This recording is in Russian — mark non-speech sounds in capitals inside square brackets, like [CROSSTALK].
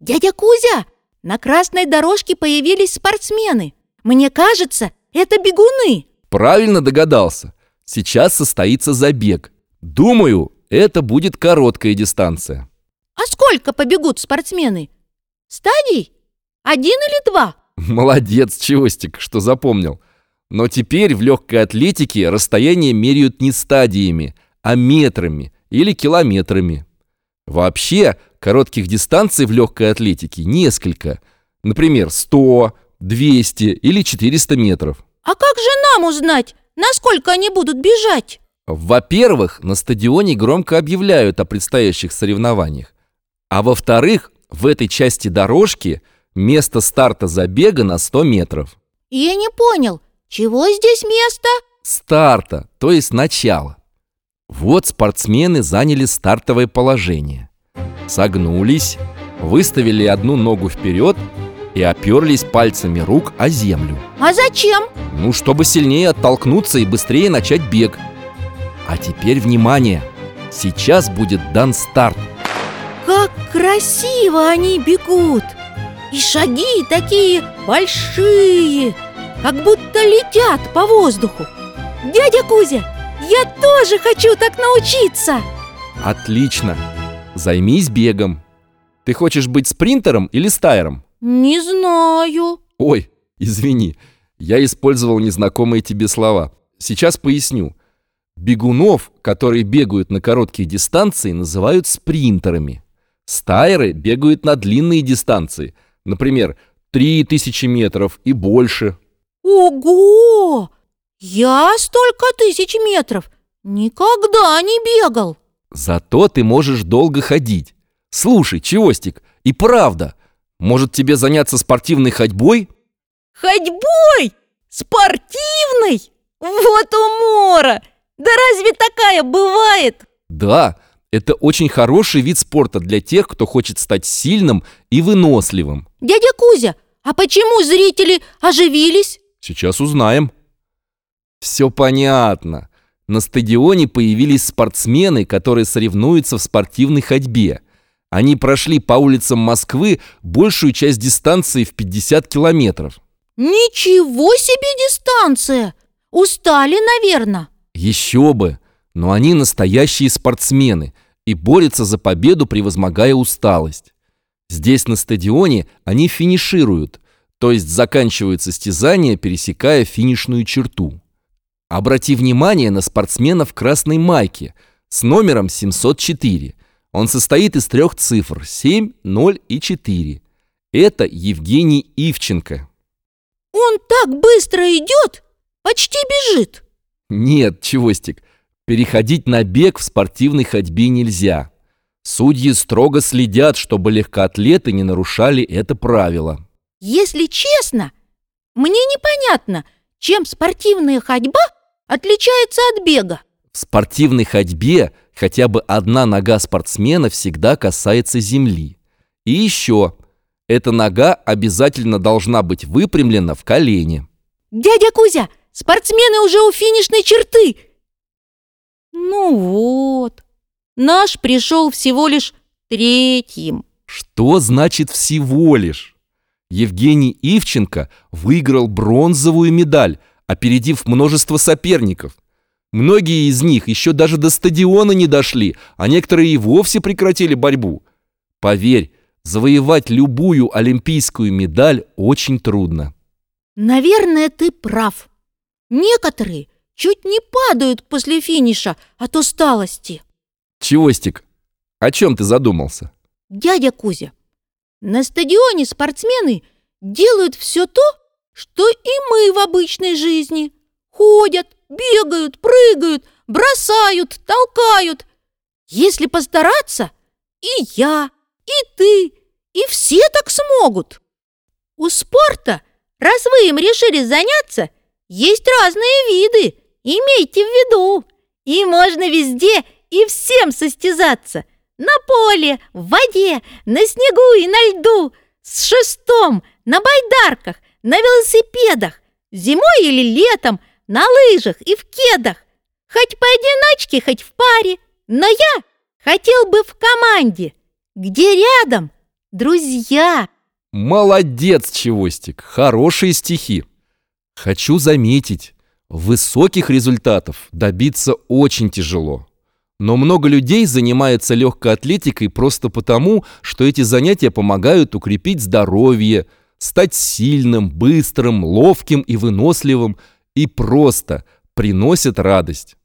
Дядя Кузя, на красной дорожке появились спортсмены. Мне кажется, это бегуны. Правильно догадался. Сейчас состоится забег. Думаю, это будет короткая дистанция. А сколько побегут спортсмены? Стадий? Один или два? [LAUGHS] Молодец, Чевостик, что запомнил. Но теперь в легкой атлетике расстояние меряют не стадиями, а метрами или километрами. Вообще, коротких дистанций в легкой атлетике несколько. Например, 100, 200 или 400 метров. А как же нам узнать, насколько они будут бежать? Во-первых, на стадионе громко объявляют о предстоящих соревнованиях. А во-вторых, в этой части дорожки место старта забега на 100 метров. Я не понял, чего здесь место? Старта, то есть начала. Вот спортсмены заняли стартовое положение. Согнулись, выставили одну ногу вперед и оперлись пальцами рук о землю. А зачем? Ну, чтобы сильнее оттолкнуться и быстрее начать бег. А теперь внимание! Сейчас будет дан старт. Как красиво они бегут! И шаги такие большие, как будто летят по воздуху. Дядя Кузя, я тоже хочу так научиться! Отлично! Займись бегом. Ты хочешь быть спринтером или стайером? Не знаю. Ой, извини, я использовал незнакомые тебе слова. Сейчас поясню. Бегунов, которые бегают на короткие дистанции, называют спринтерами. Стайеры бегают на длинные дистанции, например, 3000 метров и больше. Ого! Я столько тысяч метров никогда не бегал. Зато ты можешь долго ходить. Слушай, Чевостик, и правда, может тебе заняться спортивной ходьбой? Ходьбой? Спортивной? Вот умора! Да разве такая бывает? Да, это очень хороший вид спорта для тех, кто хочет стать сильным и выносливым. Дядя Кузя, а почему зрители оживились? Сейчас узнаем. Все понятно. На стадионе появились спортсмены, которые соревнуются в спортивной ходьбе. Они прошли по улицам Москвы большую часть дистанции в 50 километров. Ничего себе дистанция! Устали, наверное. Еще бы! Но они настоящие спортсмены и борются за победу, превозмогая усталость. Здесь на стадионе они финишируют, то есть заканчивают состязание, пересекая финишную черту. Обрати внимание на спортсмена в красной майке с номером 704. Он состоит из трех цифр 7, 0 и 4. Это Евгений Ивченко. Он так быстро идет, почти бежит. Нет, Чевостик, переходить на бег в спортивной ходьбе нельзя. Судьи строго следят, чтобы легкоатлеты не нарушали это правило. Если честно, мне непонятно, чем спортивная ходьба отличается от бега. В спортивной ходьбе хотя бы одна нога спортсмена всегда касается земли. И еще, эта нога обязательно должна быть выпрямлена в колене. Дядя Кузя, спортсмены уже у финишной черты. Ну вот, наш пришел всего лишь третьим. Что значит «всего лишь»? Евгений Ивченко выиграл бронзовую медаль, опередив множество соперников. Многие из них еще даже до стадиона не дошли, а некоторые и вовсе прекратили борьбу. Поверь, завоевать любую олимпийскую медаль очень трудно. Наверное, ты прав. Некоторые чуть не падают после финиша от усталости. Чевостик, о чем ты задумался? Дядя Кузя, на стадионе спортсмены делают все то, что и мы в обычной жизни. Ходят, бегают, прыгают, бросают, толкают. Если постараться, и я, и ты, и все так смогут. У спорта, раз вы им решили заняться, есть разные виды, имейте в виду. И можно везде и всем состязаться. На поле, в воде, на снегу и на льду, с шестом, на байдарках, на велосипедах, зимой или летом, на лыжах и в кедах, хоть поодиночке, хоть в паре. Но я хотел бы в команде, где рядом друзья. Молодец, Чевостик, хорошие стихи. Хочу заметить, высоких результатов добиться очень тяжело. Но много людей занимается легкой атлетикой просто потому, что эти занятия помогают укрепить здоровье, стать сильным, быстрым, ловким и выносливым и просто приносят радость.